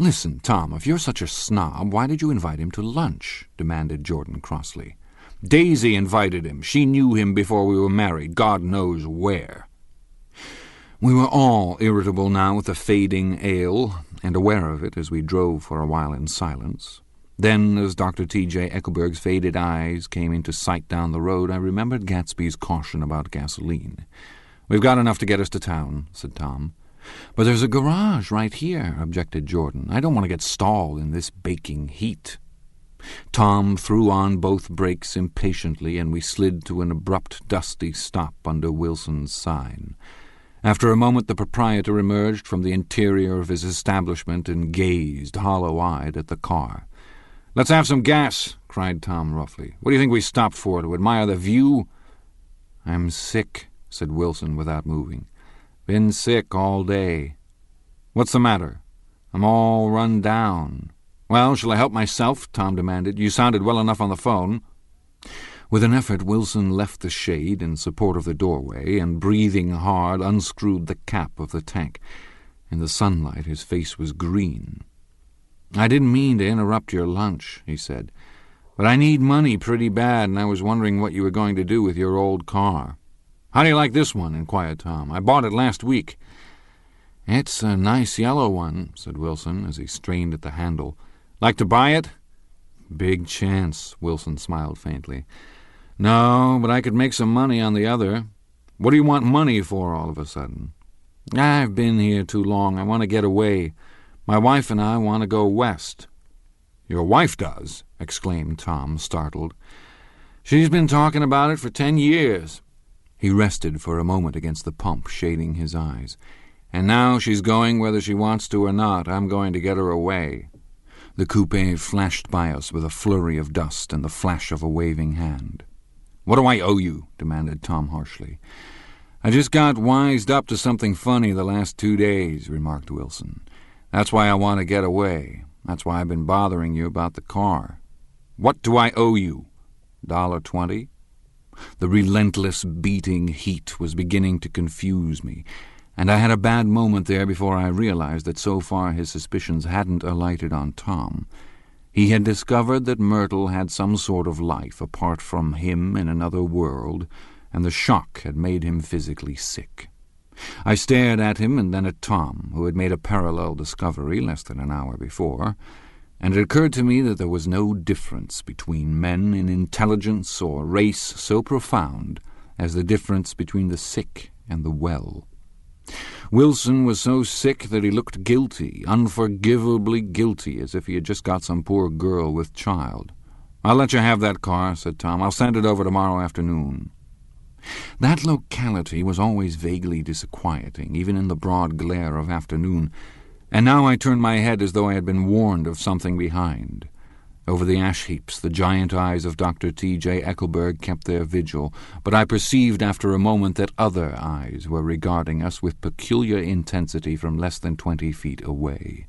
Listen, Tom, if you're such a snob, why did you invite him to lunch? demanded Jordan crossly. Daisy invited him. She knew him before we were married, God knows where. We were all irritable now with the fading ale, and aware of it as we drove for a while in silence. Then, as Dr. T.J. Eckleburg's faded eyes came into sight down the road, I remembered Gatsby's caution about gasoline. We've got enough to get us to town, said Tom. But there's a garage right here, objected Jordan. I don't want to get stalled in this baking heat. Tom threw on both brakes impatiently, and we slid to an abrupt, dusty stop under Wilson's sign. After a moment, the proprietor emerged from the interior of his establishment and gazed, hollow-eyed, at the car. Let's have some gas, cried Tom roughly. What do you think we stopped for, to admire the view? I'm sick, said Wilson without moving. Been sick all day. What's the matter? I'm all run down. Well, shall I help myself? Tom demanded. You sounded well enough on the phone. With an effort, Wilson left the shade in support of the doorway and, breathing hard, unscrewed the cap of the tank. In the sunlight, his face was green. I didn't mean to interrupt your lunch, he said, but I need money pretty bad, and I was wondering what you were going to do with your old car. How do you like this one? inquired Tom. I bought it last week. It's a nice yellow one, said Wilson as he strained at the handle. Like to buy it? Big chance, Wilson smiled faintly. No, but I could make some money on the other. What do you want money for all of a sudden? I've been here too long. I want to get away. My wife and I want to go west. Your wife does? exclaimed Tom, startled. She's been talking about it for ten years. He rested for a moment against the pump, shading his eyes. And now she's going whether she wants to or not. I'm going to get her away. The coupe flashed by us with a flurry of dust and the flash of a waving hand. What do I owe you? demanded Tom harshly. I just got wised up to something funny the last two days, remarked Wilson. That's why I want to get away. That's why I've been bothering you about the car. What do I owe you? Dollar twenty? The relentless beating heat was beginning to confuse me, and I had a bad moment there before I realized that so far his suspicions hadn't alighted on Tom. He had discovered that Myrtle had some sort of life apart from him in another world, and the shock had made him physically sick. I stared at him and then at Tom, who had made a parallel discovery less than an hour before, and it occurred to me that there was no difference between men in intelligence or race so profound as the difference between the sick and the well. Wilson was so sick that he looked guilty, unforgivably guilty, as if he had just got some poor girl with child. I'll let you have that car, said Tom. I'll send it over tomorrow afternoon. That locality was always vaguely disquieting, even in the broad glare of afternoon, and now I turned my head as though I had been warned of something behind. Over the ash heaps, the giant eyes of Dr. T. J. Eckleburg kept their vigil, but I perceived after a moment that other eyes were regarding us with peculiar intensity from less than twenty feet away.